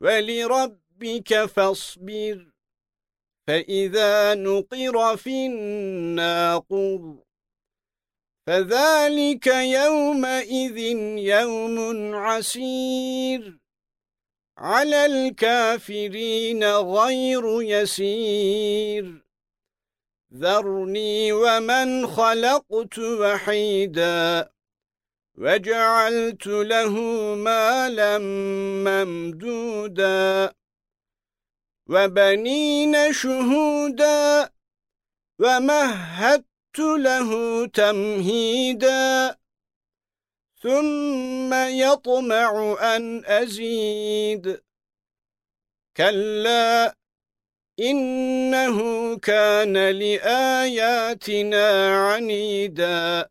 ولربك فاصبر. فإذا نقر في الناقر فذلك يومئذ يوم عسير. على الكافرين غير يسير. ذرني ومن خلقت وحيداً. وَجَعَلْتُ لَهُ مَالًا مَمْدُودًا وَبَنِينَ شُهُودًا وَمَهَّدتُّ لَهُ تَمْهِيدًا ثُمَّ يَطْمَعُ أَنْ أَزِيدَ. كَلَّا إِنَّهُ كَانَ لِآيَاتِنَا عَنِيدًا.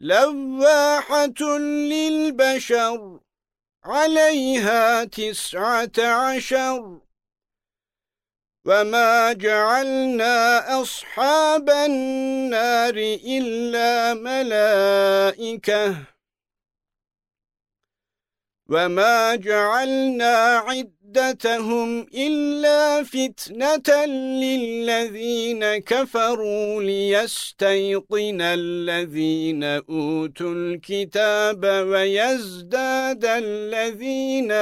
لواحة للبشر عليها تسعة عشر. وما جعلنا أصحاب النار إلا ملائكة وما جعلنا عدتهم إلا فتنة للذين كفروا ليستيقن الذين أوتوا الكتاب ويزداد الذين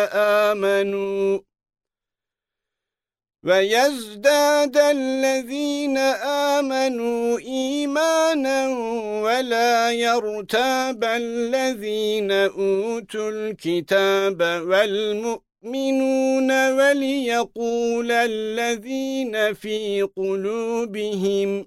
آمنوا وَيَزْدَادَ الَّذِينَ آمَنُوا إِيمَانًا وَلَا يَرْتَابَ الَّذِينَ أُوتُوا الْكِتَابَ وَالْمُؤْمِنُونَ وَلِيَقُولَ الَّذِينَ فِي قُلُوبِهِمْ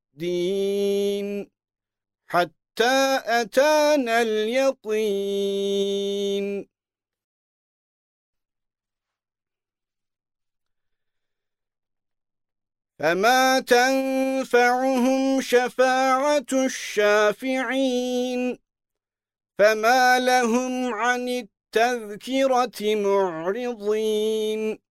حتى أتانا اليقين. فما تنفعهم شفاعة الشافعين. فما لهم عن التذكرة معرضين.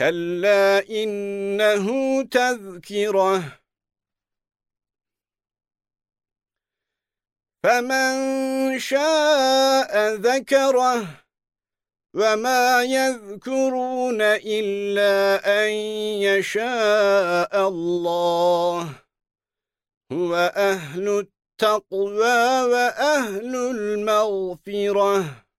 كلا إنه تذكرة. فمن شاء ذكره وما يذكرون إلا أن يشاء الله. هو أهل التقوى وأهل المغفرة.